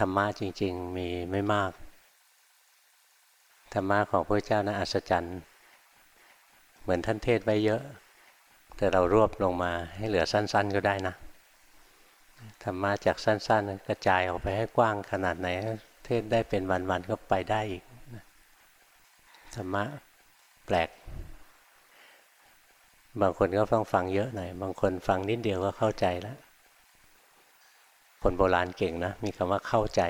ธรรมะจริง ๆ มีไม่มาก ธรรมะของพระเจ้านะอัศจรรย์ เหมือนท่านเทศไว้เยอะ แต่เรารวบลงมาให้เหลือสั้น ๆ ก็ได้นะ ธรรมะจากสั้น ๆ กระจายออกไปให้กว้างขนาดไหน เทศได้เป็นวันๆก็ไปได้อีก ธรรมะแปลก บางคนก็ต้องฟังเยอะหน่อย บางคนฟังนิดเดียวก็เข้าใจแล้ว คนโบราณเก่งนะ มีคำว่าเข้าใจ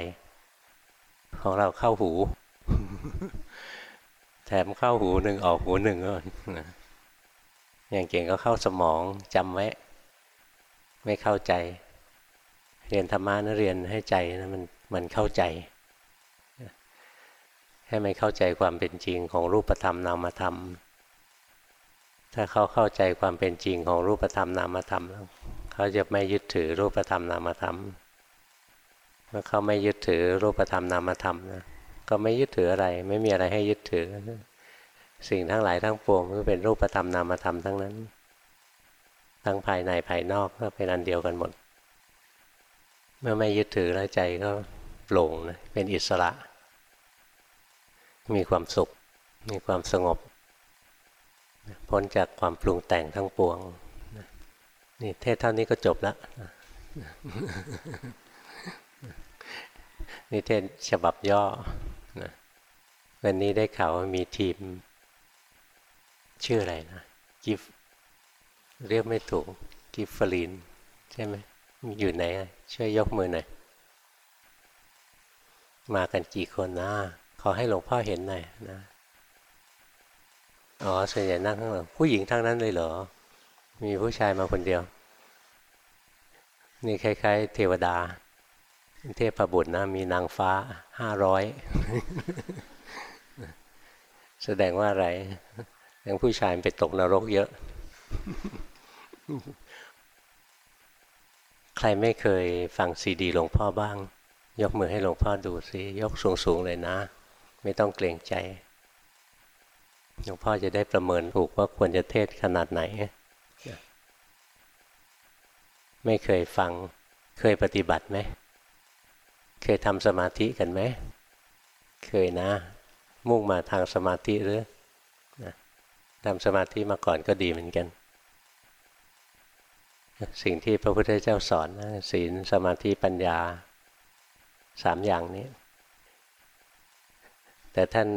ของเราเข้าหู แถมเข้าหูหนึ่งออกหูหนึ่งก็อย่างเก่งก็เข้าสมองจำไว้ ไม่เข้าใจ เรียนธรรมะนะเรียนให้ใจนะมันมันเข้าใจ ให้มันเข้าใจความเป็นจริงของรูปธรรมนามธรรม ถ้าเขาเข้าใจความเป็นจริงของรูปธรรมนามธรรมแล้วเขาจะไม่ยึดถือรูปธรรมนามธรรม เมื่อเขาไม่ยึดถือรูปธรรมนามธรรมนะก็ไม่ยึดถืออะไร ไม่มีอะไรให้ยึดถือ สิ่งทั้งหลายทั้งปวงก็เป็นรูปธรรมนามธรรมทั้งนั้น ทั้งภายในภายนอกก็เป็นอันเดียวกันหมด เมื่อไม่ยึดถือแล้วใจก็โปร่งนะเป็นอิสระ มีความสุข มีความสงบ พ้นจากความปรุงแต่งทั้งปวงนี่เทศเท่านี้ก็จบแล้ว นี่เทศฉบับย่อนะวันนี้ได้ข่าวว่ามีทีม ชื่ออะไรนะกิฟเรียกไม่ถูกกิฟฟลีนใช่ไหมอยู่ไหนช่วยยกมือหน่อยมากันกี่คนนะขอให้หลวงพ่อเห็นหน่อยนะอ๋อส่วนใหญ่นั่งข้างหลังผู้หญิงทั้งนั้นเลยเหรอ มีผู้ชายมาคนเดียว นี่คล้าย ๆ เทวดา เทพบุตรนะมีนางฟ้าห้าร้อยแสดงว่าอะไรยังผู้ชายไปตกนรกเยอะ ใครไม่เคยฟังซีดีหลวงพ่อบ้าง ยกมือให้หลวงพ่อดูสิยกสูงๆเลยนะ ไม่ต้องเกรงใจหลวงพ่อจะได้ประเมินถูกว่าควรจะเทศขนาดไหน ไม่เคยฟังเคยปฏิบัติไหม เคยทำสมาธิกันไหม เคยนะ มุ่งมาทางสมาธิหรือทำสมาธิมาก่อนก็ดีเหมือนกัน สิ่งที่พระพุทธเจ้าสอนนะศีลสมาธิปัญญาสามอย่างนี้ แต่ท่าน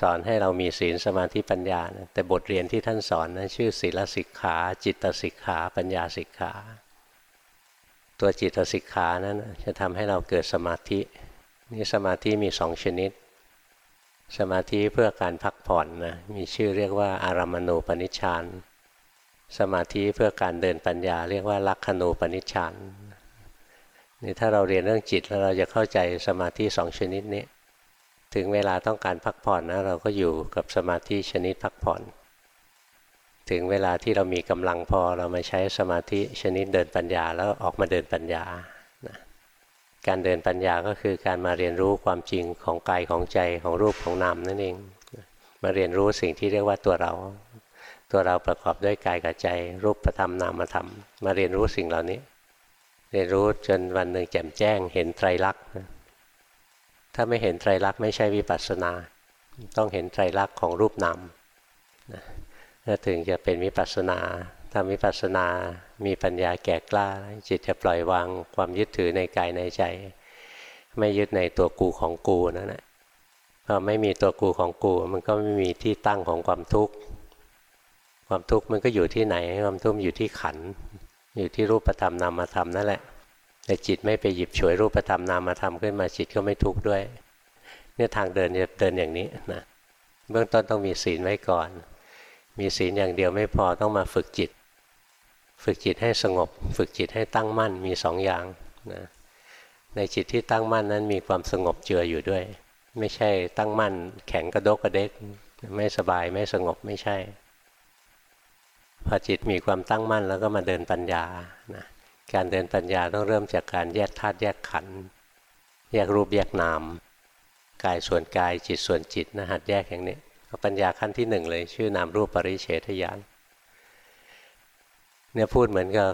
สอนให้เรามีศีลสมาธิปัญญานะแต่บทเรียนที่ท่านสอนนะชื่อศีลสิกขา จิตสิกขา ปัญญาสิกขา ตัวจิตสิกขานั้นจะทำให้เราเกิดสมาธินี่สมาธิมีสองชนิด สมาธิเพื่อการพักผ่อนนะมีชื่อเรียกว่าอารามณูปนิชฌานสมาธิเพื่อการเดินปัญญา เรียกว่าลักขณูปนิชฌานนี่ถ้าเราเรียนเรื่องจิตแล้วเราจะเข้าใจสมาธิสองชนิดนี้ ถึงเวลาต้องการพักผ่อนนะเราก็อยู่กับสมาธิชนิดพักผ่อน ถึงเวลาที่เรามีกำลังพอเรามาใช้สมาธิชนิดเดินปัญญาแล้วออกมาเดินปัญญานะการเดินปัญญาก็คือการมาเรียนรู้ความจริงของกายของใจของรูปของนามนั่นเอง มาเรียนรู้สิ่งที่เรียกว่าตัวเรา ตัวเราประกอบด้วยกายกับใจ รูปธรรมนามธรรม มาเรียนรู้สิ่งเหล่านี้ เรียนรู้จนวันหนึ่งแจ่มแจ้งเห็นไตรลักษณ์ถ้าไม่เห็นไตรลักษณ์ไม่ใช่วิปัสสนา ต้องเห็นไตรลักษณ์ของรูปนามนะ ถ้าถึงจะเป็นวิปัสสนาทำวิปัสสนา มีปัญญาแก่กล้า จิตจะปล่อยวางความยึดถือในกายในใจ ไม่ยึดในตัวกูของกูนั่นแหละพอไม่มีตัวกูของกู มันก็ไม่มีที่ตั้งของความทุกข์ ความทุกข์มันก็อยู่ที่ไหน ความทุกข์อยู่ที่ขัน อยู่ที่รูปธรรมนามธรรมนั่นแหละ แต่จิตไม่ไปหยิบฉวยรูปธรรมนามธรรมขึ้นมาจิตก็ไม่ทุกข์ด้วย เนี่ยทางเดินจะเดินอย่างนี้นะ เบื้องต้นต้องมีศีลไว้ก่อน มีศีลอย่างเดียวไม่พอต้องมาฝึกจิต ฝึกจิตให้สงบ ฝึกจิตให้ตั้งมั่นมีสองอย่างนะในจิตที่ตั้งมั่นนั้นมีความสงบเจืออยู่ด้วย ไม่ใช่ตั้งมั่น แข็งกระดกกระเด็ก ไม่สบายไม่สงบไม่ใช่ พอจิตมีความตั้งมั่นแล้วก็มาเดินปัญญานะการเดินปัญญาต้องเริ่มจากการแยกธาตุแยกขันธ์แยกรูปแยกนาม กายส่วนกายจิตส่วนจิตนะหัดแยกอย่างนี้ ปัญญาขั้นที่หนึ่งเลย ชื่อนามรูปปริเฉทญาณเนี่ยพูดเหมือนกับ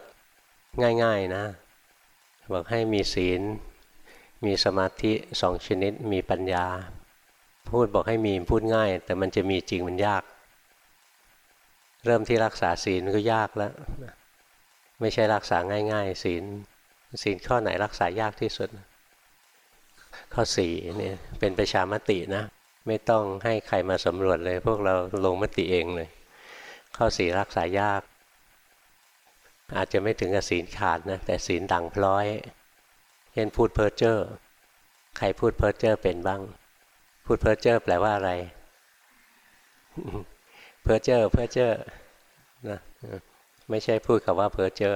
ง่าย ๆนะ บอกให้มีศีล มีสมาธิสองชนิด มีปัญญา พูดบอกให้มีพูดง่าย แต่มันจะมีจริงมันยาก เริ่มที่รักษาศีลก็ยากแล้ว ไม่ใช่รักษาง่าย ๆ ศีลศีลข้อไหนรักษายากที่สุด ข้อสี่เนี่ยเป็นประชามตินะ ไม่ต้องให้ใครมาสำรวจเลย พวกเราลงมติเองเลย ข้อสี่รักษายาก อาจจะไม่ถึงกับศีลขาดนะแต่ศีลดังพร้อยเช่นพูดเพ้อเจ้อใครพูดเพ้อเจ้อเป็นบ้าง พูดเพ้อเจ้อแปลว่าอะไร เพ้อเจ้อเพ้อเจ้อนะไม่ใช่พูดคำว่าเพ้อเจ้อ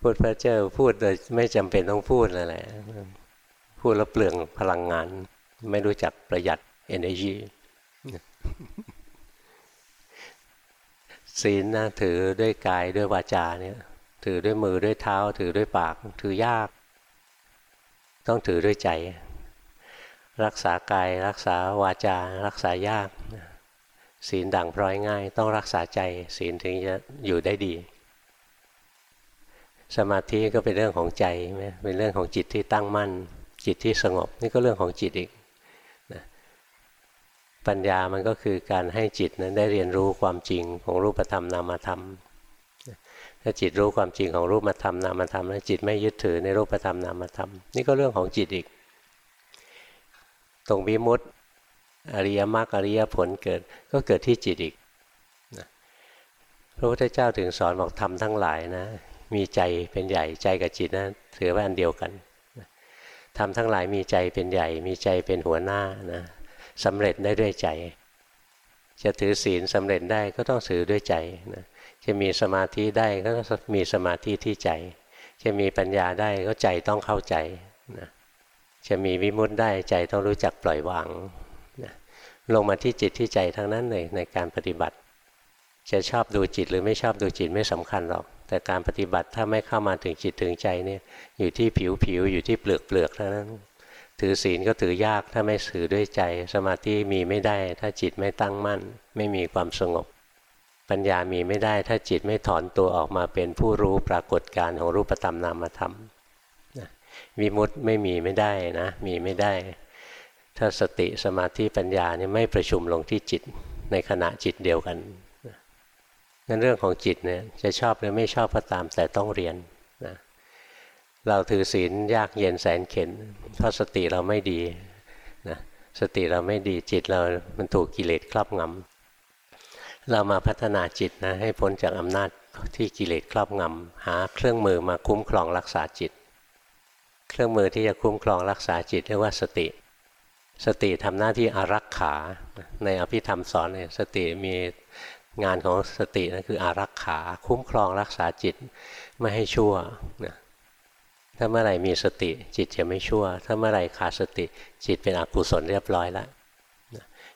พูดเพ้อเจ้อพูดโดยไม่จำเป็นต้องพูดอะไร พูดแล้วเปลืองพลังงาน ไม่รู้จักประหยัด energy ศีลนะถือด้วยกายด้วยวาจาเนี่ยถือด้วยมือด้วยเท้า ถือด้วยปาก ถือยาก ต้องถือด้วยใจ รักษากายรักษาวาจา รักษายาก ศีลดังพร้อยง่าย ต้องรักษาใจ ศีลถึงจะอยู่ได้ดี สมาธิก็เป็นเรื่องของใจ เป็นเรื่องของจิตที่ตั้งมั่น จิตที่สงบ นี่ก็เรื่องของจิตอีกนะปัญญามันก็คือการให้จิตนั้นได้เรียนรู้ความจริงของรูปธรรมนามธรรมถ้าจิตรู้ความจริงของรูปธรรมนามธรรมแล้วจิตไม่ยึดถือในรูปธรรมนามธรรม นี่ก็เรื่องของจิตอีก ตรงวิมุตติอริยมรรคอริยผลเกิดก็เกิดที่จิตอีกนะพระพุทธเจ้าถึงสอนบอกทำทั้งหลายนะ มีใจเป็นใหญ่ใจกับจิตนะถือว่าอันเดียวกัน ทำทั้งหลายมีใจเป็นใหญ่ มีใจเป็นหัวหน้านะสำเร็จได้ด้วยใจ จะถือศีลสำเร็จได้ก็ต้องถือด้วยใจนะจะมีสมาธิได้ก็มีสมาธิที่ใจ จะมีปัญญาได้ก็ใจต้องเข้าใจนะจะมีวิมุตได้ใจต้องรู้จักปล่อยวางนะลงมาที่จิตที่ใจทั้งนั้นเลยในการปฏิบัติ จะชอบดูจิตหรือไม่ชอบดูจิตไม่สำคัญหรอก แต่การปฏิบัติถ้าไม่เข้ามาถึงจิตถึงใจเนี่ยอยู่ที่ผิวผิวอยู่ที่เปลือกเปลือกเท่านั้นถือศีลก็ถือยากถ้าไม่ถือด้วยใจ สมาธิมีไม่ได้ ถ้าจิตไม่ตั้งมั่น ไม่มีความสงบ ปัญญามีไม่ได้ ถ้าจิตไม่ถอนตัวออกมาเป็นผู้รู้ปรากฏการของรูปธรรมนามธรรมวิมุตไม่มีไม่ได้นะมีไม่ได้ ถ้าสติสมาธิปัญญาเนี่ยไม่ประชุมลงที่จิตในขณะจิตเดียวกัน นั่นเรื่องของจิตเนี่ยจะชอบหรือไม่ชอบก็ตามแต่ต้องเรียนนะเราถือศีลยากเย็นแสนเข็นเพราะสติเราไม่ดีนะสติเราไม่ดีจิตเรา มันถูกกิเลสครอบงำเรามาพัฒนาจิตนะให้พ้นจากอำนาจที่กิเลสครอบงำหาเครื่องมือมาคุ้มครองรักษาจิต เครื่องมือที่จะคุ้มครองรักษาจิตเรียกว่าสติ สติทำหน้าที่อารักขาในอภิธรรมสอนเนี่ยสติมี งานของสตินั่นคืออารักขา คุ้มครองรักษาจิตไม่ให้ชั่วนะถ้าเมื่อไหร่มีสติจิตจะไม่ชั่ว ถ้าเมื่อไหร่ขาดสติจิตเป็นอกุศลเรียบร้อยแล้ว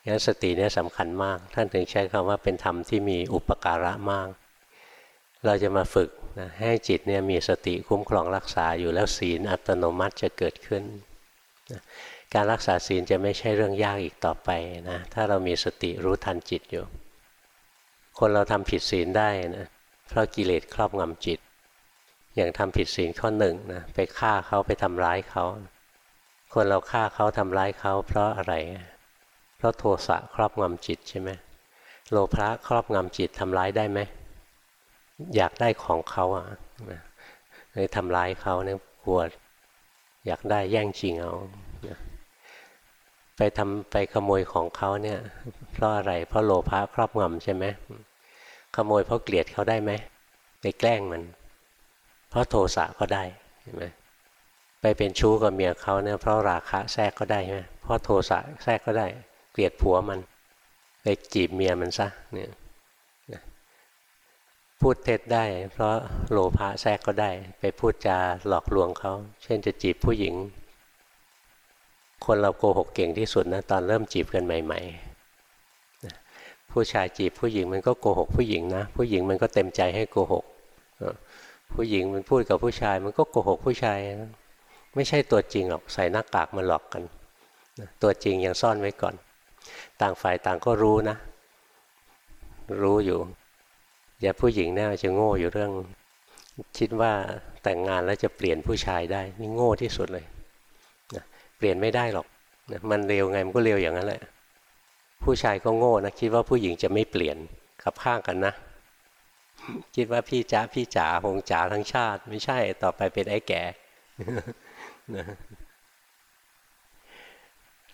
งั้นสติเนี่ยสำคัญมาก ท่านถึงใช้คำว่าเป็นธรรมที่มีอุปการะมาก เราจะมาฝึกนะให้จิตเนี่ยมีสติคุ้มครองรักษาอยู่แล้วศีลอัตโนมัติจะเกิดขึ้นนะการรักษาศีลจะไม่ใช่เรื่องยากอีกต่อไปนะถ้าเรามีสติรู้ทันจิตอยู่ คนเราทำผิดศีลได้นะเพราะกิเลสครอบงำจิต อย่างทำผิดศีลข้อหนึ่งนะไปฆ่าเขาไปทำร้ายเขา คนเราฆ่าเขาทำร้ายเขา เพราะอะไร เพราะโทสะครอบงำจิตใช่ไหมโลภะครอบงำจิตทำร้ายได้ไหมอยากได้ของเขาอะเลยทำร้ายเขาเนี่ยกลัวอยากได้แย่งจริงเอา ไปทำไปขโมยของเขาเนี่ย เพราะอะไร เพราะโลภะครอบงำใช่ไหมขโมยเพราะเกลียดเขาได้ไหมไปแกล้งมัน เพราะโทสะก็ได้เห็นไหมไปเป็นชู้กับเมียเขาเนี่ยเพราะราคะแทรกก็ได้ใช่ไหมเพราะโทสะแทรกก็ได้ เกลียดผัวมันไปจีบเมียมันซะเนี่ยพูดเท็จได้ เพราะโลภะแทรกก็ได้ ไปพูดจาหลอกลวงเขา เช่นจะจีบผู้หญิง คนเราโกหกเก่งที่สุดนะตอนเริ่มจีบกันใหม่ ๆ ผู้ชายจีบผู้หญิงมันก็โกหกผู้หญิงนะ ผู้หญิงมันก็เต็มใจให้โกหก ผู้หญิงมันพูดกับผู้ชายมันก็โกหกผู้ชาย ไม่ใช่ตัวจริงหรอกใส่หน้ากากมาหลอกกัน ตัวจริงยังซ่อนไว้ก่อน ต่างฝ่ายต่างก็รู้นะ รู้อยู่อย่าผู้หญิงเนี่ยจะโง่อยู่เรื่อง คิดว่าแต่งงานแล้วจะเปลี่ยนผู้ชายได้ นี่โง่ที่สุดเลย เปลี่ยนไม่ได้หรอกมันเร็วไงมันก็เร็วอย่างนั้นแหละ ผู้ชายก็โง่นะคิดว่าผู้หญิงจะไม่เปลี่ยนขับข้างกันนะ คิดว่าพี่จ๋าพี่จ๋าหงจ๋าทั้งชาติ ไม่ใช่ต่อไปเป็นไอ้แก่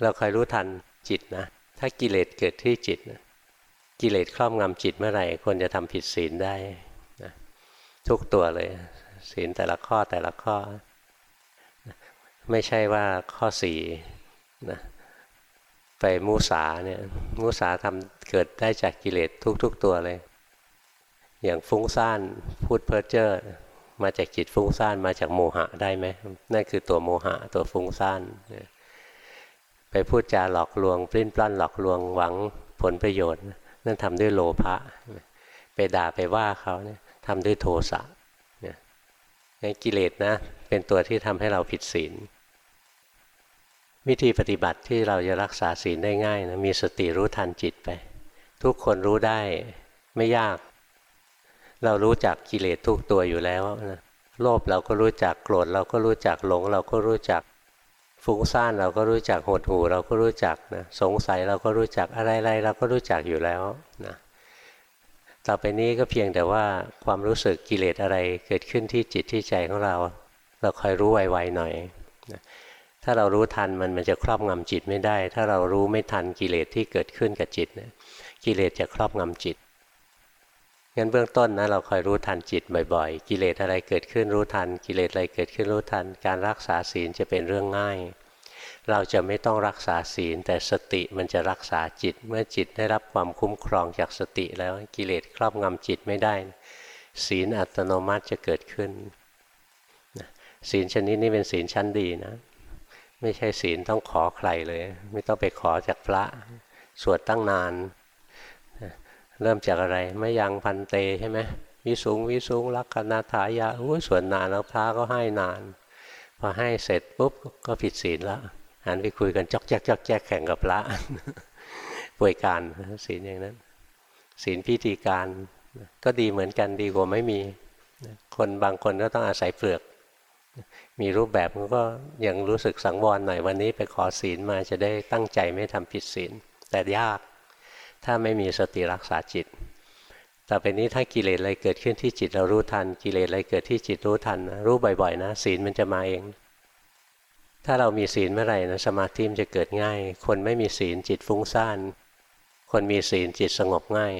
เราคอยรู้ทันจิตนะ ถ้ากิเลสเกิดที่จิตนะกิเลสครอบงำจิตเมื่อไหร่คนจะทำผิดศีลได้นะทุกตัวเลย ศีลแต่ละข้อแต่ละข้อ ไม่ใช่ว่าข้อสี่นะไปมูสาเนี่ยมูสาทำเกิดได้จากกิเลสทุก ๆ ตัวเลย อย่างฟุ้งซ่านพูดเพ้อเจ้อมาจากจิตฟุ้งซ่านมาจากโมหะได้ไหมนั่นคือตัวโมหะตัวฟุ้งซ่านไปพูดจาหลอกลวง ปลิ้นปล้อนหลอกลวงหวังผลประโยชน์ นั่นทำด้วยโลภะไปด่าไปว่าเขาเนี่ยทำด้วยโทสะเนี่ยกิเลสนะ เป็นตัวที่ทำให้เราผิดศีล วิธีปฏิบัติที่เราจะรักษาศีลได้ง่ายนะมีสติรู้ทันจิตไป ทุกคนรู้ได้ไม่ยาก เรารู้จักกิเลสทุกตัวอยู่แล้วนะโลภเราก็รู้จักโกรธเราก็รู้จักหลง เราก็รู้จักฟุ้งซ่านเราก็รู้จักหดหู่เราก็รู้จักนะสงสัยเราก็รู้จักอะไรๆเราก็รู้จักอยู่แล้วนะต่อไปนี้ก็เพียงแต่ว่าความรู้สึกกิเลสอะไรเกิดขึ้นที่จิตที่ใจของเรา เราคอยรู้ไวๆหน่อย ถ้าเรารู้ทันมันมันจะครอบงำจิตไม่ได้ ถ้าเรารู้ไม่ทันกิเลสที่เกิดขึ้นกับจิตนะกิเลสจะครอบงำจิตงั้นเบื้องต้นนะเราคอยรู้ทันจิตบ่อยๆ กิเลสอะไรเกิดขึ้นรู้ทัน กิเลสอะไรเกิดขึ้นรู้ทัน การรักษาศีลจะเป็นเรื่องง่าย เราจะไม่ต้องรักษาศีล แต่สติมันจะรักษาจิต เมื่อจิตได้รับความคุ้มครองจากสติแล้วกิเลสครอบงำจิตไม่ได้ ศีลอัตโนมัติจะเกิดขึ้นศีลชนิดนี้เป็นศีลชั้นดีนะ ไม่ใช่ศีลต้องขอใครเลย ไม่ต้องไปขอจากพระสวดตั้งนาน เริ่มจากอะไรไม่ยังพันเตใช่ไหมวิสูงวิสูงรักคณาถายาอุ้ยสวนนานแล้วพระก็ให้นาน พอให้เสร็จปุ๊บก็ผิดศีลแล้วหันไปคุยกันจอกแจ๊กจอกแจ๊กแข่งกับพระป่วยการศีลอย่างนั้น ศีลพิธีการก็ดีเหมือนกันดีกว่าไม่มี คนบางคนก็ต้องอาศัยเปลือก มีรูปแบบมันก็ยังรู้สึกสังวรหน่อยวันนี้ไปขอศีลมาจะได้ตั้งใจไม่ทำผิดศีล แต่ยาก ถ้าไม่มีสติรักษาจิต ต่อไปนี้ถ้ากิเลสอะไรเกิดขึ้นที่จิตเรารู้ทัน กิเลสอะไรเกิดที่จิตรู้ทันนะรู้บ่อยๆนะศีลมันจะมาเอง ถ้าเรามีศีลเมื่อไหร่นะสมาธิมันจะเกิดง่าย คนไม่มีศีลจิตฟุ้งซ่าน คนมีศีลจิตสงบง่าย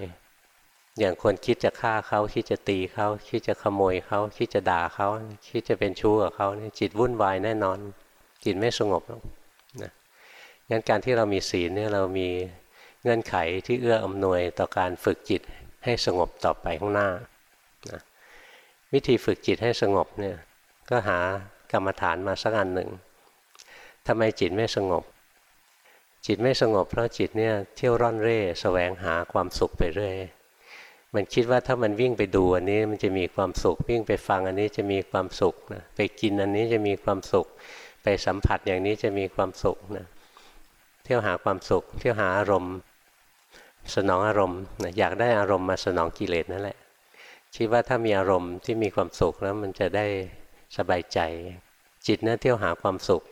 อย่างคนคิดจะฆ่าเขาคิดจะตีเขาคิดจะขโมยเขาคิดจะด่าเขาคิดจะเป็นชู้กับเขาเนี่ยจิตวุ่นวายแน่นอน จิตไม่สงบหรอกนะงั้นการที่เรามีศีลเนี่ยเรามีเงื่อนไขที่เอื้ออำนวยต่อการฝึกจิตให้สงบต่อไปข้างหน้านะวิธีฝึกจิตให้สงบเนี่ยก็หากรรมฐานมาสักอันหนึ่งทำไมจิตไม่สงบ จิตไม่สงบเพราะจิตเนี่ยเที่ยวร่อนเร่แสวงหาความสุขไปเรื่อย มันคิดว่าถ้ามันวิ่งไปดูอันนี้มันจะมีความสุข วิ่งไปฟังอันนี้จะมีความสุขนะไปกินอันนี้จะมีความสุข ไปสัมผัสอย่างนี้จะมีความสุขนะเที่ยวหาความสุข เที่ยวหาอารมณ์ สนองอารมณ์อยากได้อารมณ์มาสนองกิเลสนั่นแหละคิดว่าถ้ามีอารมณ์ที่มีความสุขแล้วมันจะได้สบายใจ จิตนะเที่ยวหาความสุข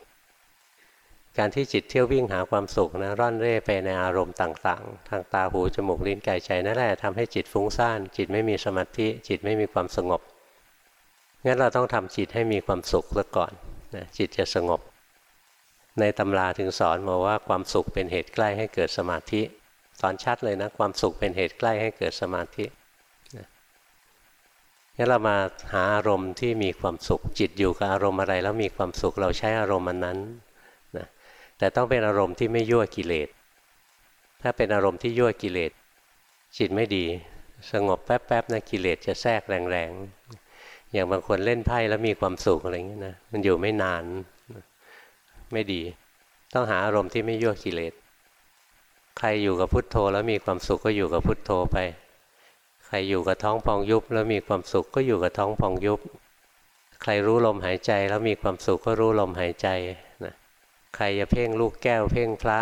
การที่จิตเที่ยววิ่งหาความสุขนะร่อนเร่ไปในอารมณ์ต่าง ๆ ทางตาหูจมูกลิ้นกายใจนั่นแหละทำให้จิตฟุ้งซ่าน จิตไม่มีสมาธิ จิตไม่มีความสงบ งั้นเราต้องทำจิตให้มีความสุขซะก่อนนะจิตจะสงบ ในตำราถึงสอนมาว่าความสุขเป็นเหตุใกล้ให้เกิดสมาธิสอนชัดเลยนะความสุขเป็นเหตุใกล้ให้เกิดสมาธิงั้นเรามาหาอารมณ์ที่มีความสุขจิตอยู่กับอารมณ์อะไร แล้วมีความสุขเราใช้อารมณ์มันนั้น แต่ต้องเป็นอารมณ์ที่ไม่ยั่วกิเลส ถ้าเป็นอารมณ์ที่ยั่วกิเลสจิตไม่ดี สงบแป๊บๆนะกิเลสจะแทรกแรงๆ อย่างบางคนเล่นไพ่แล้วมีความสุขอะไรเงี้ยนะมันอยู่ไม่นานไม่ดี ต้องหาอารมณ์ที่ไม่ยั่วกิเลส ใครอยู่กับพุทโธแล้วมีความสุขก็อยู่กับพุทโธไป ใครอยู่กับท้องพองยุบแล้วมีความสุขก็อยู่กับท้องพองยุบใครรู้ลมหายใจแล้วมีความสุขก็รู้ลมหายใจ ใครจะเพ่งลูกแก้ว เพ่งพระ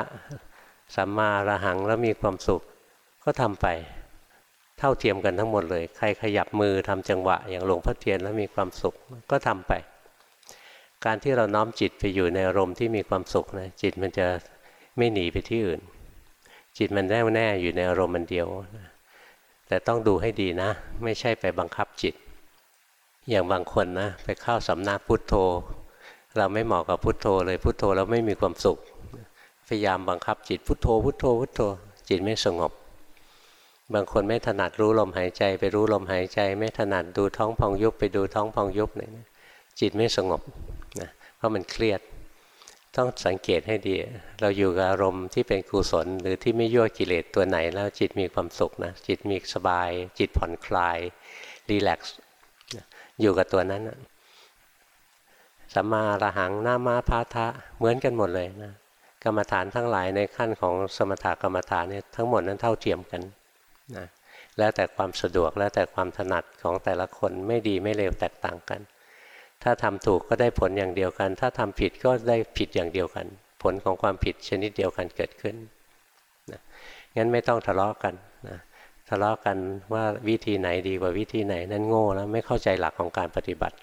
สัมมาระหังแล้วมีความสุขก็ทำไป เท่าเทียมกันทั้งหมดเลย ใครขยับมือทำจังหวะ อย่างหลวงพ่อเทียนแล้วมีความสุขก็ทำไป การที่เราน้อมจิตไปอยู่ในอารมณ์ที่มีความสุขนะจิตมันจะไม่หนีไปที่อื่น จิตมันแน่วแน่อยู่ในอารมณ์มันเดียวนะแต่ต้องดูให้ดีนะ ไม่ใช่ไปบังคับจิต อย่างบางคนนะไปเข้าสำนักพุทโธ เราไม่เหมาะกับพุทโธเลยพุทโธแล้วไม่มีความสุข พยายามบังคับจิตพุทโธ พุทโธพุทโธ จิตไม่สงบ บางคนไม่ถนัดรู้ลมหายใจไปรู้ลมหายใจ ไม่ถนัดดูท้องพองยุบไปดูท้องพองยุบเนี่ยจิตไม่สงบนะเพราะมันเครียด ต้องสังเกตให้ดี เราอยู่กับอารมณ์ที่เป็นกุศลหรือที่ไม่ยั่วกิเลสตัวไหน แล้วจิตมีความสุขนะจิตมีสบาย จิตผ่อนคลายรีแลกซ์อยู่กับตัวนั้น สัมมาระหังนามาพาทะเหมือนกันหมดเลยนะกรรมฐานทั้งหลายในขั้นของสมถกรรมฐานเนี่ยทั้งหมดนั้นเท่าเทียมกันนะแล้วแต่ความสะดวกแล้วแต่ความถนัดของแต่ละคนไม่ดีไม่เลวแตกต่างกัน ถ้าทำถูกก็ได้ผลอย่างเดียวกัน ถ้าทำผิดก็ได้ผิดอย่างเดียวกัน ผลของความผิดชนิดเดียวกันเกิดขึ้นนะงั้นไม่ต้องทะเลาะกันนะทะเลาะกันว่าวิธีไหนดีกว่าวิธีไหนนั่นโง่แล้วไม่เข้าใจหลักของการปฏิบัติ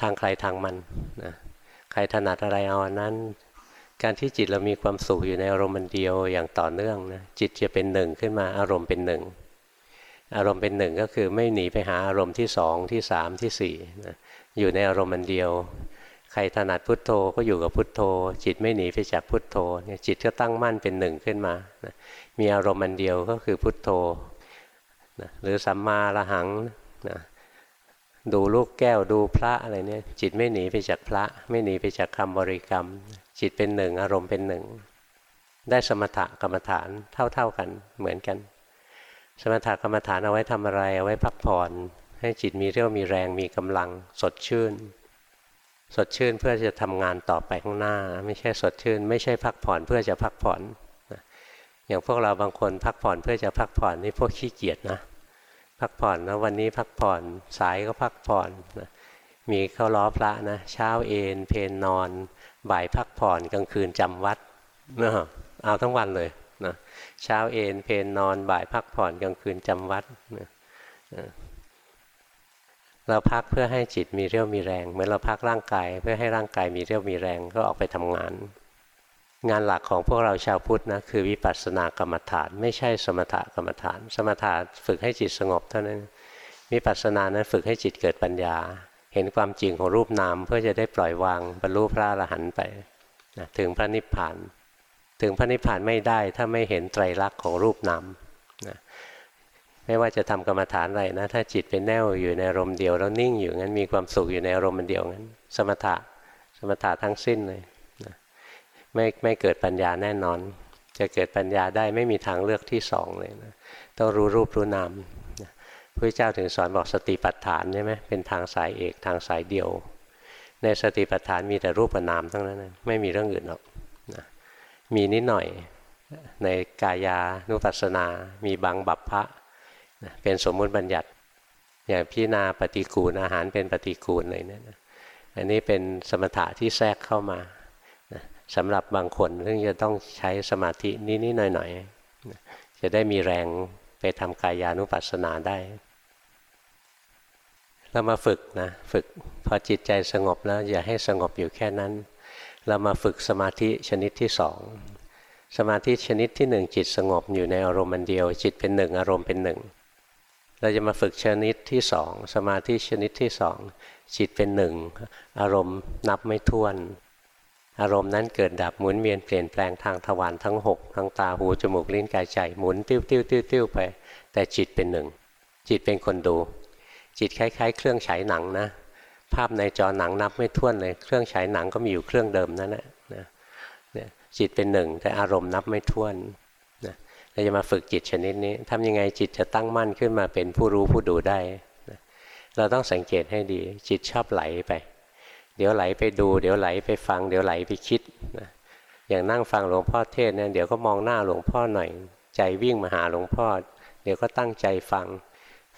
ทางใครทางมันนะใครถนัดอะไรเอาอันนั้น การที่จิตเรามีความสุขอยู่ในอารมณ์เดียวอย่างต่อเนื่องนะจิตจะเป็นหนึ่งขึ้นมาอารมณ์เป็นหนึ่งอารมณ์เป็นหนึ่งก็คือไม่หนีไปหาอารมณ์ที่สองที่สามที่สี่นะอยู่ในอารมณ์เดียว ใครถนัดพุทโธก็อยู่กับพุทโธ จิตไม่หนีไปจากพุทโธเนี่ยจิตก็ตั้งมั่นเป็นหนึ่งขึ้นมานะมีอารมณ์เดียวก็คือพุทโธนะหรือสัมมาระหังนะ ดูลูกแก้วดูพระอะไรเนี่ย จิตไม่หนีไปจากพระ ไม่หนีไปจากคำบริกรรม จิตเป็นหนึ่งอารมณ์เป็นหนึ่ง ได้สมถะกรรมฐานเท่า ๆกันเหมือนกัน สมถะกรรมฐานเอาไว้ทำอะไรเอาไว้พักผ่อน ให้จิตมีเรี่ยวมีแรงมีกำลัง สดชื่น สดชื่นเพื่อจะทำงานต่อไปข้างหน้า ไม่ใช่สดชื่น ไม่ใช่พักผ่อนเพื่อจะพักผ่อนอย่างพวกเราบางคนพักผ่อนเพื่อจะพักผ่อนนี่พวกขี้เกียจนะ พักผ่อนแล้ววันนี้พักผ่อนสายก็พักผ่อนมีเข้าล้อพระนะเช้าเอนเพนนอน บ่ายพักผ่อนกลางคืนจำวัดเนะเอาทั้งวันเลยนะเช้าเอนเพนนอนบ่ายพักผ่อนกลางคืนจำวัดนะเราพักเพื่อให้จิตมีเรี่ยวมีแรง เหมือนเราพักร่างกายเพื่อให้ร่างกายมีเรี่ยวมีแรงก็ออกไปทำงาน งานหลักของพวกเราชาวพุทธนะคือวิปัสสนากรรมฐาน ไม่ใช่สมถกรรมฐาน สมถะฝึกให้จิตสงบเท่านั้นวิปัสสนานั้นฝึกให้จิตเกิดปัญญา เห็นความจริงของรูปนามเพื่อจะได้ปล่อยวางบรรลุพระอรหันต์ไปนะถึงพระนิพพาน ถึงพระนิพพานไม่ได้ถ้าไม่เห็นไตรลักษณ์ของรูปนามนะไม่ว่าจะทำกรรมฐานอะไรนะถ้าจิตเป็นแน่วอยู่ในอารมณ์เดียวแล้วนิ่งอยู่งั้นมีความสุขอยู่ในอารมณ์เดียวงั้น สมถะสมถะทั้งสิ้นเลย ไม่ไม่เกิดปัญญาแน่นอน จะเกิดปัญญาได้ไม่มีทางเลือกที่สองเลยนะต้องรู้รูปรู้นามพระเจ้าถึงสอนบอกสติปัฏฐานใช่ไหมเป็นทางสายเอกทางสายเดียว ในสติปัฏฐานมีแต่รูปนามทั้งนั้นไม่มีเรื่องอื่นหรอกนะมีนิดหน่อยในกายานุปัสสนา มีบางบัพพะนะเป็นสมมุติบัญญัติ อย่างพิณาปฏิกูลอาหารเป็นปฏิกูลอะไรเนี่ยนะอันนี้เป็นสมถะที่แทรกเข้ามา สำหรับบางคนซึ่งจะต้องใช้สมาธินิดๆหน่อยๆจะได้มีแรงไปทำกายานุปัสสนาได้ เรามาฝึกนะ ฝึกพอจิตใจสงบแล้ว อย่าให้สงบอยู่แค่นั้น เรามาฝึกสมาธิชนิดที่สองสมาธิชนิดที่หนึ่งจิตสงบอยู่ในอารมณ์อันเดียว จิตเป็นหนึ่งอารมณ์เป็นหนึ่งเราจะมาฝึกชนิดที่สองสมาธิชนิดที่สองจิตเป็นหนึ่งอารมณ์นับไม่ถ้วน อารมณ์นั้นเกิดดับหมุนเวียนเปลี่ยนแปลงทางทวารทั้งหกทางตาหูจมูกลิ้นกายใจหมุนติ้วติ้วติ้วติ้วไป แต่จิตเป็นหนึ่ง จิตเป็นคนดู จิตคล้ายๆ เครื่องฉายหนังนะ ภาพในจอหนังนับไม่ถ้วนเลย เครื่องฉายหนังก็มีอยู่เครื่องเดิมนั่นแหละนะจิตเป็นหนึ่งแต่อารมณ์นับไม่ถ้วนนะเราจะมาฝึกจิตชนิดนี้ทำยังไงจิตจะตั้งมั่นขึ้นมาเป็นผู้รู้ผู้ดูได้นะเราต้องสังเกตให้ดีจิตชอบไหลไป เดี๋ยวไหลไปดู เดี๋ยวไหลไปฟัง เดี๋ยวไหลไปคิดนะอย่างนั่งฟังหลวงพ่อเทศเนี่ยเดี๋ยวก็มองหน้าหลวงพ่อหน่อย ใจวิ่งมาหาหลวงพ่อ เดี๋ยวก็ตั้งใจฟัง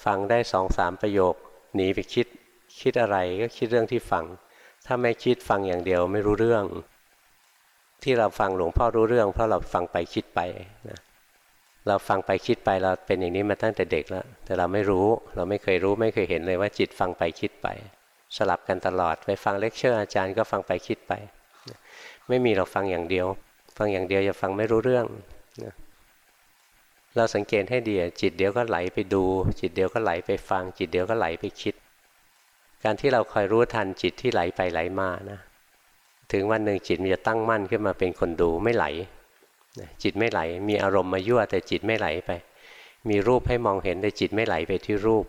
ฟังได้สองสามประโยค หนีไปคิด คิดอะไรก็คิดเรื่องที่ฟัง ถ้าไม่คิดฟังอย่างเดียวไม่รู้เรื่อง ที่เราฟังหลวงพ่อรู้เรื่อง เพราะเราฟังไปคิดไปนะเราฟังไปคิดไปเราเป็นอย่างนี้มาตั้งแต่เด็กแล้ว แต่เราไม่รู้ เราไม่เคยรู้ไม่เคยเห็นเลยว่าจิตฟังไปคิดไป สลับกันตลอด ไปฟังเลคเชอร์อาจารย์ก็ฟังไปคิดไป ไม่มีเราฟังอย่างเดียว ฟังอย่างเดียวจะฟังไม่รู้เรื่องเราสังเกตให้ดีจิตเดียวก็ไหลไปดู จิตเดียวก็ไหลไปฟัง จิตเดียวก็ไหลไปคิด การที่เราคอยรู้ทันจิตที่ไหลไปไหลมานะถึงวันหนึ่งจิตมันจะตั้งมั่นขึ้นมาเป็นคนดูไม่ไหล จิตไม่ไหล มีอารมณ์มายั่วแต่จิตไม่ไหลไป มีรูปให้มองเห็นแต่จิตไม่ไหลไปที่รูป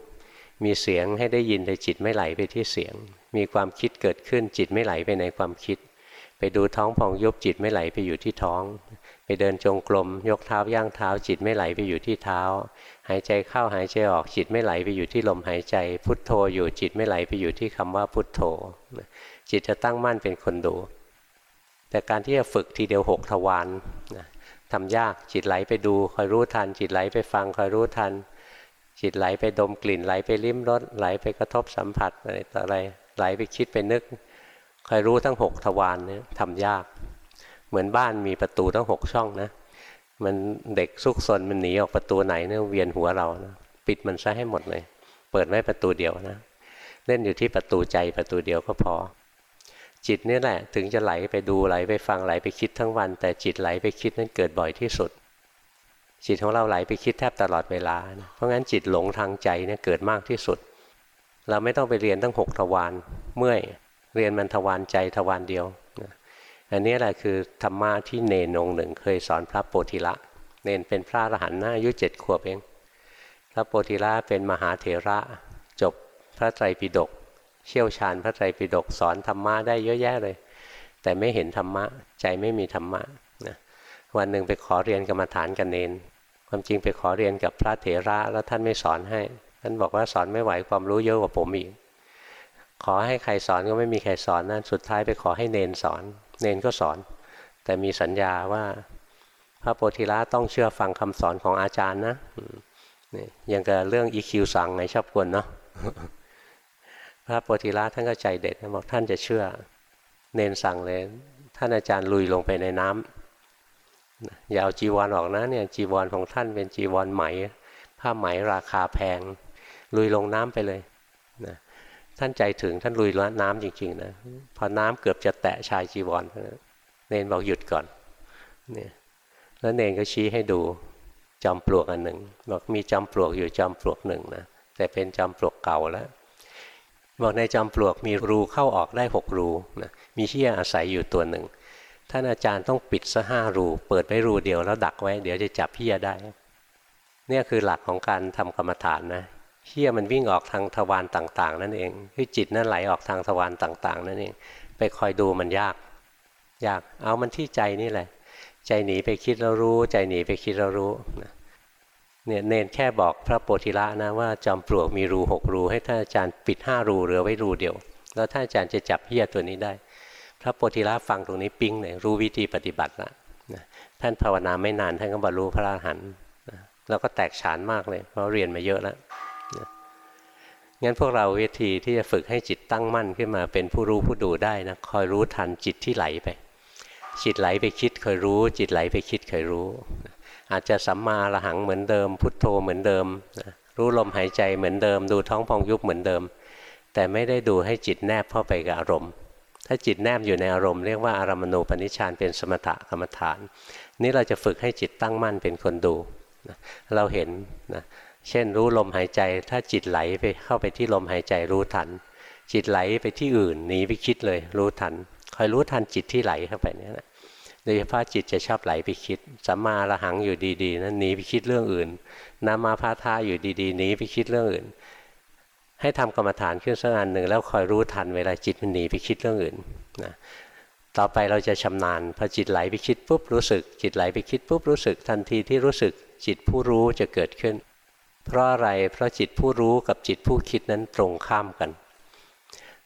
มีเสียงให้ได้ยินแต่จิตไม่ไหลไปที่เสียง มีความคิดเกิดขึ้นจิตไม่ไหลไปในความคิด ไปดูท้องพองยุบจิตไม่ไหลไปอยู่ที่ท้อง ไปเดินจงกรมยกเท้าย่างเท้า จิตไม่ไหลไปอยู่ที่เท้า หายใจเข้าหายใจออกจิตไม่ไหลไปอยู่ที่ลมหายใจ พุทโธอยู่จิตไม่ไหลไปอยู่ที่คำว่าพุทโธ จิตจะตั้งมั่นเป็นคนดู แต่การที่จะฝึกทีเดียวหกทวารทำยากจิตไหลไปดูคอยรู้ทัน จิตไหลไปฟังคอยรู้ทัน จิตไหลไปดมกลิ่นไหลไปลิ้มรสไหลไปกระทบสัมผัสอะไรต่ออะไรไหลไปคิดไปนึกคอยรู้ทั้งหกทวารเนี่ยทำยาก เหมือนบ้านมีประตูทั้งหกช่องนะ มันเด็กซุกซนมันหนีออกประตูไหนเนี่ยเวียนหัวเรานะปิดมันซะให้หมดเลย เปิดไว้ประตูเดียวนะเล่นอยู่ที่ประตูใจประตูเดียวก็พอ จิตนี่แหละ ถึงจะไหลไปดูไหลไปฟังไหลไปคิดทั้งวัน แต่จิตไหลไปคิดนั้นเกิดบ่อยที่สุด จิตของเราไหลไปคิดแทบตลอดเวลาเพราะงั้นจิตหลงทางใจเนี่ยเกิดมากที่สุด เราไม่ต้องไปเรียนตั้งหกทวารเมื่อยเรียนมันทวารใจทวารเดียวอันนี้แหละคือธรรมะที่เนนองหนึ่งเคยสอนพระโปธิละ เนนเป็นพระอรหันต์นะอายุเจ็ดขวบเอง พระโปธิละเป็นมหาเถระจบพระไตรปิฎกเชี่ยวชาญพระไตรปิฎกสอนธรรมะได้เยอะแยะเลย แต่ไม่เห็นธรรมะใจไม่มีธรรมะนะวันหนึ่งไปขอเรียนกรรมฐานกันเนน ความจริงไปขอเรียนกับพระเถระแล้วท่านไม่สอนให้ ท่านบอกว่าสอนไม่ไหวความรู้เยอะกว่าผมอีก ขอให้ใครสอนก็ไม่มีใครสอนนั่นสุดท้ายไปขอให้เนนสอน เนนก็สอน แต่มีสัญญาว่าพระโพธิละต้องเชื่อฟังคำสอนของอาจารย์นะนี่ยังกับเรื่องอีคิวสั่งไงชอบกวนเนาะพระโพธิละท่านก็ใจเด็ดบอกท่านจะเชื่อ เนนสั่งเลย ท่านอาจารย์ลุยลงไปในน้ำ อย่าเอาจีวรออกนะเนี่ยจีวรของท่านเป็นจีวรไหม ผ้าไหมราคาแพง ลุยลงน้ำไปเลยนะท่านใจถึงท่านลุยล้น้ำจริงๆนะพอน้ำเกือบจะแตะชายจีวรเนนบอกหยุดก่อนเนี่ยแล้วเนนก็ชี้ให้ดูจอมปลวกอันหนึ่งบอกมีจอมปลวกอยู่จอมปลวกหนึ่งนะแต่เป็นจอมปลวกเก่าแล้วบอกในจอมปลวกมีรูเข้าออกได้หกรูนะมีเชี่ยอาศัยอยู่ตัวหนึ่ง ท่านอาจารย์ต้องปิดซะห้ารู เปิดไว้รูเดียวแล้วดักไว้ เดี๋ยวจะจับเพี้ยได้ เนี่ยคือหลักของการทำกรรมฐานนะเพี้ยมันวิ่งออกทางทวารต่าง ๆ นั่นเองคือจิตนั่นไหลออกทางทวารต่าง ๆ นั่นเอง ไปคอยดูมันยาก ยากเอามันที่ใจนี่แหละ ใจหนีไปคิดแล้วรู้ ใจหนีไปคิดแล้วรู้เนี่ยเนนแค่บอกพระโพธิละนะว่าจอมปลวกมีรูหกรู ให้ท่านอาจารย์ปิดห้ารูเหลือไว้รูเดียว แล้วท่านอาจารย์จะจับเฮียตัวนี้ได้ พระโพธิละฟังตรงนี้ปิ๊งเลยรู้วิธีปฏิบัติละนะท่านภาวนาไม่นานท่านก็บรรลุพระอรหันต์เราก็แตกฉานมากเลย เพราะเรียนมาเยอะแล้วนะงั้นพวกเราวิธีที่จะฝึกให้จิตตั้งมั่นขึ้นมาเป็นผู้รู้ผู้ดูได้นะคอยรู้ทันจิตที่ไหลไป จิตไหลไปคิดคอยรู้ จิตไหลไปคิดคอยรู้ อาจจะสัมมาระหังเหมือนเดิม พุทโธเหมือนเดิมรู้ลมหายใจเหมือนเดิม ดูท้องพองยุบเหมือนเดิม แต่ไม่ได้ดูให้จิตแนบเข้าไปกับอารมณ์ ถ้าจิตแนบอยู่ในอารมณ์เรียกว่าอารมณูปนิชานเป็นสมถกรรมฐาน นี่เราจะฝึกให้จิตตั้งมั่นเป็นคนดูเราเห็นนะเช่นรู้ลมหายใจ ถ้าจิตไหลไปเข้าไปที่ลมหายใจรู้ทัน จิตไหลไปที่อื่นหนีไปคิดเลย รู้ทัน คอยรู้ทันจิตที่ไหลเข้าไปเนี่ยนะโดยเฉพาะจิตจะชอบไหลไปคิดสัมมาระหังอยู่ดีๆนั้นหนีไปคิดเรื่องอื่นนามาพาทาอยู่ดีๆหนีไปคิดเรื่องอื่น ให้ทำกรรมฐานขึ้นสักอันหนึ่งแล้วคอยรู้ทันเวลาจิตมันหนีไปคิดเรื่องอื่นนะต่อไปเราจะชำนาญพอจิตไหลไปคิดปุ๊บรู้สึก จิตไหลไปคิดปุ๊บรู้สึก ทันทีที่รู้สึกจิตผู้รู้จะเกิดขึ้น เพราะอะไรเพราะจิตผู้รู้กับจิตผู้คิดนั้นตรงข้ามกัน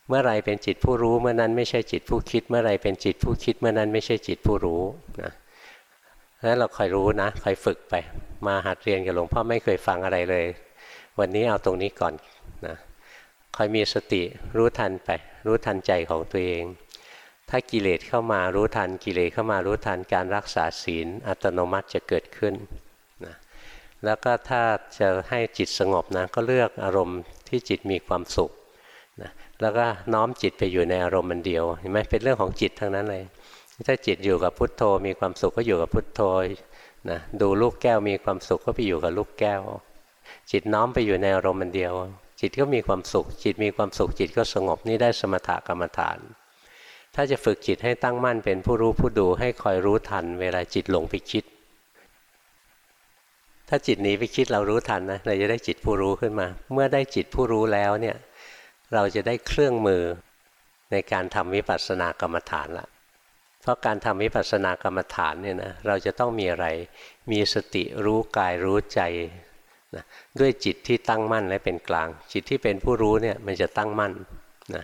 เมื่อไรเป็นจิตผู้รู้เมื่อนั้นไม่ใช่จิตผู้คิด เมื่อไรเป็นจิตผู้คิด เมื่อนั้นไม่ใช่จิตผู้รู้นะนั้นเราคอยรู้นะคอยฝึกไป มาหัดเรียนกับหลวงพ่อไม่เคยฟังอะไรเลย วันนี้เอาตรงนี้ก่อนนะ คอยมีสติรู้ทันไป รู้ทันใจของตัวเอง ถ้ากิเลสเข้ามารู้ทันกิเลสเข้ามารู้ทันการรักษาศีล อัตโนมัติจะเกิดขึ้นนะแล้วก็ถ้าจะให้จิตสงบนะก็เลือกอารมณ์ที่จิตมีความสุขนะแล้วก็น้อมจิตไปอยู่ในอารมณ์มันเดียวเห็นไหมเป็นเรื่องของจิตทั้งนั้นเลย ถ้าจิตอยู่กับพุทโธมีความสุขก็อยู่กับพุทโธนะดูลูกแก้วมีความสุขก็ไปอยู่กับลูกแก้ว จิตน้อมไปอยู่ในอารมณ์มันเดียว จิตก็มีความสุข จิตมีความสุขจิตก็สงบนี่ได้สมถกรรมฐาน ถ้าจะฝึกจิตให้ตั้งมั่นเป็นผู้รู้ผู้ดูให้คอยรู้ทัน เวลาจิตหลงไปคิด ถ้าจิตหนีไปคิดเรารู้ทันนะเราจะได้จิตผู้รู้ขึ้นมา เมื่อได้จิตผู้รู้แล้วเนี่ยเราจะได้เครื่องมือในการทำวิปัสสนากรรมฐานละเพราะการทำวิปัสสนากรรมฐานเนี่ยนะเราจะต้องมีอะไร มีสติรู้กายรู้ใจ นะด้วยจิตที่ตั้งมั่นและเป็นกลาง จิตที่เป็นผู้รู้เนี่ยมันจะตั้งมั่นนะ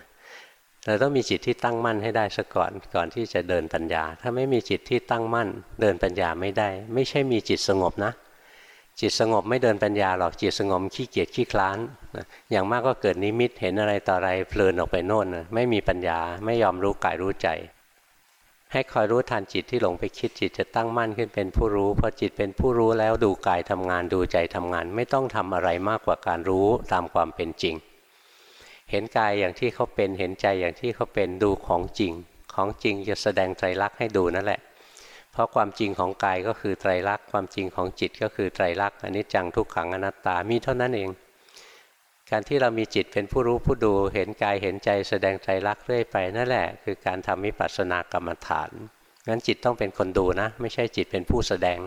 เราต้องมีจิตที่ตั้งมั่นให้ได้ซะก่อนก่อนที่จะเดินปัญญา ถ้าไม่มีจิตที่ตั้งมั่น เดินปัญญาไม่ได้ ไม่ใช่มีจิตสงบนะ จิตสงบไม่เดินปัญญาหรอกจิตสงบขี้เกียจขี้คลานนะอย่างมากก็เกิดนิมิตเห็นอะไรต่ออะไรเพลินออกไปโน่นนะไม่มีปัญญาไม่ยอมรู้กายรู้ใจ ให้คอยรู้ทันจิตที่หลงไปคิดจิตจะตั้งมั่นขึ้นเป็นผู้รู้พอจิตเป็นผู้รู้แล้วดูกายทำงานดูใจทำงาน ไม่ต้องทำอะไรมากกว่าการรู้ตามความเป็นจริง เห็นกายอย่างที่เขาเป็นเห็นใจอย่างที่เขาเป็นดูของจริง ของจริงจะแสดงไตรลักษณ์ให้ดูนั่นแหละ เพราะความจริงของกายก็คือไตรลักษณ์ความจริงของจิตก็คือไตรลักษณ์อนิจจังทุกขังอนัตตามีเท่านั้นเอง การที่เรามีจิตเป็นผู้รู้ผู้ดูเห็นกายเห็นใจแสดงไตรลักเรื่อยไปนั่นแหละ คือการทำมิปัสสนากรรมฐานงั้นจิตต้องเป็นคนดูนะ ไม่ใช่จิตเป็นผู้แสดง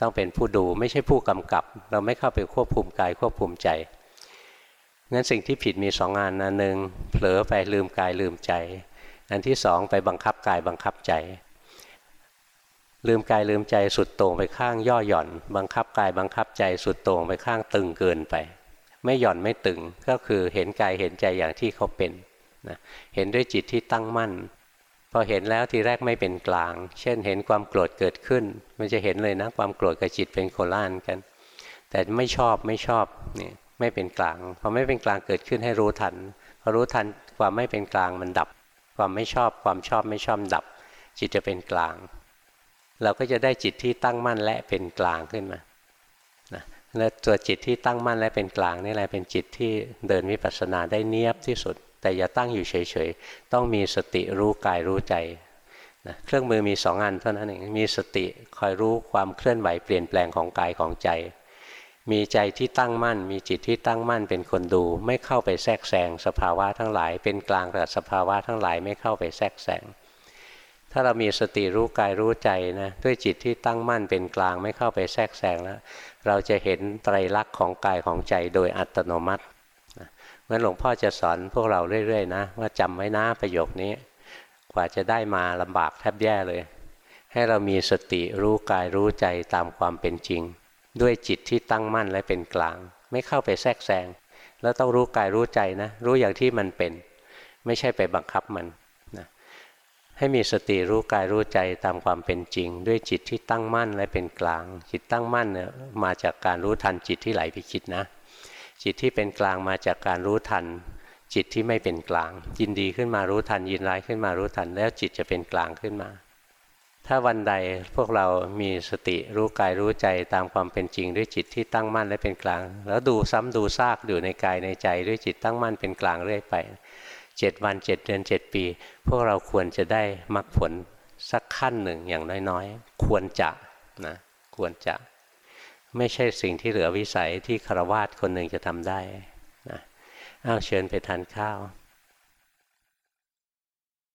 ต้องเป็นผู้ดูไม่ใช่ผู้กำกับ เราไม่เข้าไปควบคุมกายควบคุมใจงั้นสิ่งที่ผิดมีสองงานนะหนึ่งเผลอไปลืมกายลืมใจ อันที่สองไปบังคับกายบังคับใจ ลืมกายลืมใจสุดโต่งไปข้างย่อหย่อน บังคับกายบังคับใจสุดโต่งไปข้างตึงเกินไป ไม่หย่อนไม่ตึงก็คือเห็นกายเห็นใจอย่างที่เขาเป็นนะเห็นด้วยจิตที่ตั้งมั่นพอเห็นแล้วทีแรกไม่เป็นกลาง เช่นเห็นความโกรธเกิดขึ้น มันจะเห็นเลยนะความโกรธกับจิตเป็นโคล่านกัน แต่ไม่ชอบไม่ชอบนี่ไม่เป็นกลางพอไม่เป็นกลางเกิดขึ้นให้รู้ทันพอรู้ทันความไม่เป็นกลางมันดับ ความไม่ชอบความชอบไม่ชอบดับ จิตจะเป็นกลาง เราก็จะได้จิตที่ตั้งมั่นและเป็นกลางขึ้นมา และตัวจิตที่ตั้งมั่นและเป็นกลางนี่แหละเป็นจิตที่เดินวิปัสสนาได้เนียบที่สุด แต่อย่าตั้งอยู่เฉยๆ ต้องมีสติรู้กายรู้ใจนะเครื่องมือมีสองอันเท่านั้นเองมีสติคอยรู้ความเคลื่อนไหวเปลี่ยนแปลงของกายของใจ มีใจที่ตั้งมั่น มีจิตที่ตั้งมั่นเป็นคนดู ไม่เข้าไปแทรกแซงสภาวะทั้งหลาย เป็นกลางกับสภาวะทั้งหลายไม่เข้าไปแทรกแซง ถ้าเรามีสติรู้กายรู้ใจนะด้วยจิตที่ตั้งมั่นเป็นกลางไม่เข้าไปแทรกแซงแล้วเราจะเห็นไตรลักษณ์ของกายของใจโดยอัตโนมัติเมื่อหลวงพ่อจะสอนพวกเราเรื่อยๆนะว่าจำไว้นะประโยคนี้ กว่าจะได้มาลำบากแทบแย่เลย ให้เรามีสติรู้กายรู้ใจตามความเป็นจริง ด้วยจิตที่ตั้งมั่นและเป็นกลาง ไม่เข้าไปแทรกแซงแล้วต้องรู้กายรู้ใจนะ รู้อย่างที่มันเป็น ไม่ใช่ไปบังคับมัน ให้มีสติรู้กายรู้ใจตามความเป็นจริง ด้วยจิตที่ตั้งมั่นและเป็นกลาง จิตตั้งมั่นเนี่ยมาจากการรู้ทันจิตที่ไหลไปคิดนะ จิตที่เป็นกลางมาจากการรู้ทัน จิตที่ไม่เป็นกลาง ยินดีขึ้นมารู้ทันยินร้ายขึ้นมารู้ทัน แล้วจิตจะเป็นกลางขึ้นมา ถ้าวันใดพวกเรามีสติรู้กายรู้ใจตามความเป็นจริง ด้วยจิตที่ตั้งมั่นและเป็นกลาง แล้วดูซ้ำดูซากอยู่ในกายในใจ ด้วยจิตตั้งมั่นเป็นกลางเรื่อยไป เจ็ดวันเจ็ดเดือนเจ็ดปี พวกเราควรจะได้มรรคผลสักขั้นหนึ่งอย่างน้อยๆ ควรจะนะควรจะไม่ใช่สิ่งที่เหลือวิสัยที่คารวาสคนหนึ่งจะทำได้นะอ้าวเชิญไปทานข้าว